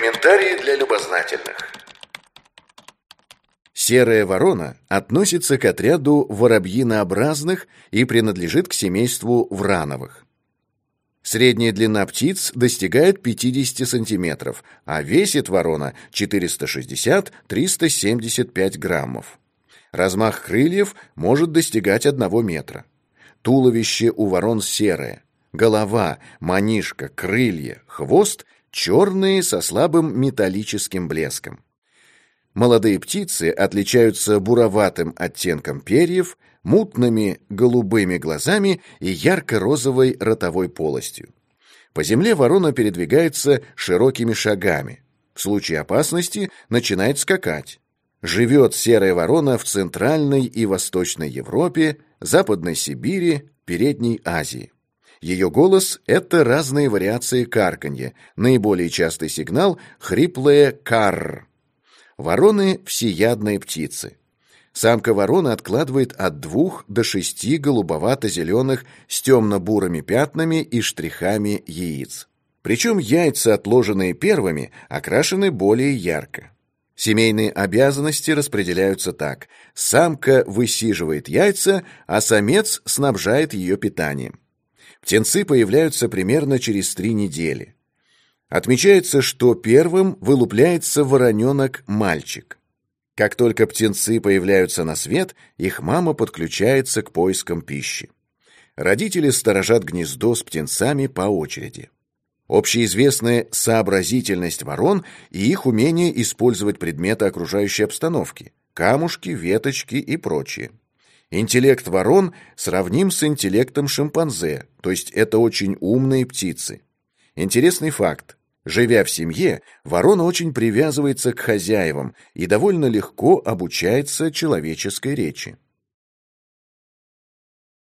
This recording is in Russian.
Комментарии для любознательных. Серая ворона относится к отряду воробьинообразных и принадлежит к семейству врановых. Средняя длина птиц достигает 50 сантиметров, а весит ворона 460-375 граммов. Размах крыльев может достигать 1 метра. Туловище у ворон серое. Голова, манишка, крылья, хвост черные со слабым металлическим блеском. Молодые птицы отличаются буроватым оттенком перьев, мутными голубыми глазами и ярко-розовой ротовой полостью. По земле ворона передвигается широкими шагами. В случае опасности начинает скакать. Живет серая ворона в Центральной и Восточной Европе, Западной Сибири, Передней Азии. Ее голос — это разные вариации карканья. Наиболее частый сигнал — хриплое «карр». Вороны — всеядные птицы. Самка вороны откладывает от двух до шести голубовато-зеленых с темно-бурыми пятнами и штрихами яиц. Причем яйца, отложенные первыми, окрашены более ярко. Семейные обязанности распределяются так. Самка высиживает яйца, а самец снабжает ее питанием. Птенцы появляются примерно через три недели. Отмечается, что первым вылупляется вороненок-мальчик. Как только птенцы появляются на свет, их мама подключается к поискам пищи. Родители сторожат гнездо с птенцами по очереди. Общеизвестная сообразительность ворон и их умение использовать предметы окружающей обстановки – камушки, веточки и прочее. Интеллект ворон сравним с интеллектом шимпанзе, то есть это очень умные птицы. Интересный факт. Живя в семье, ворона очень привязывается к хозяевам и довольно легко обучается человеческой речи.